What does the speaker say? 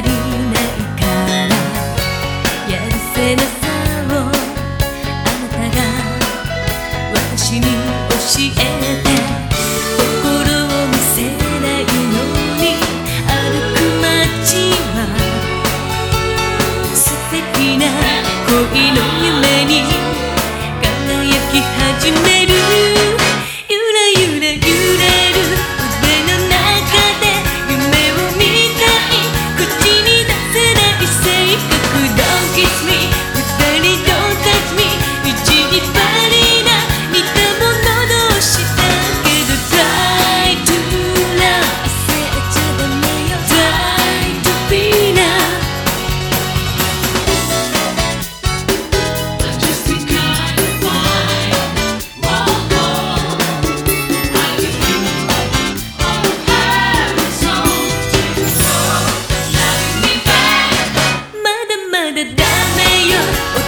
りないから。やるせなさをあなたが私にダメよ